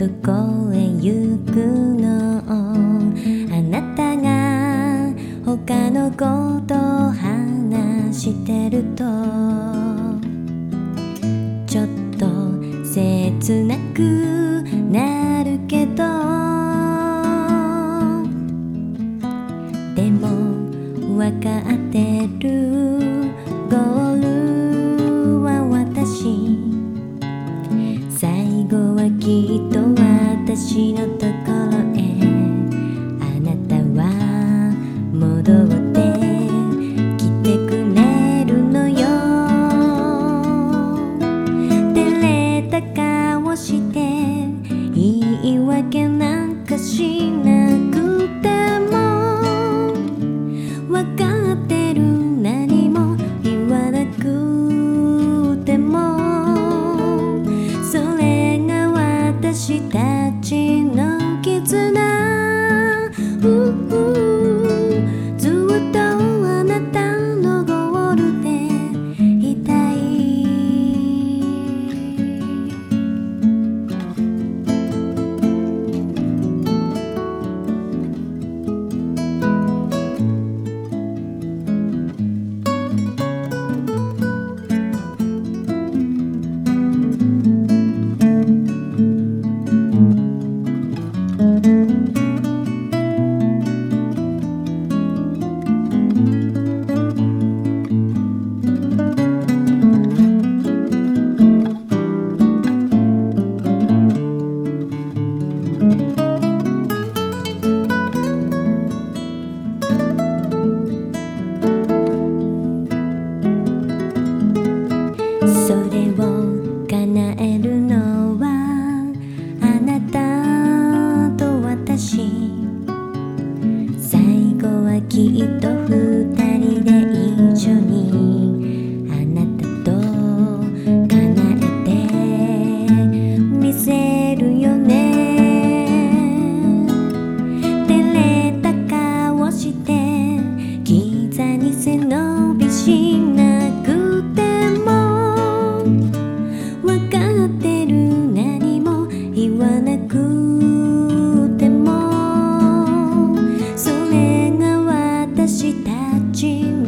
どこへ行くの？あなたが他のこと話してると。ちょっと切なくなるけど。でもわかってる。again それくてもそれが私たちの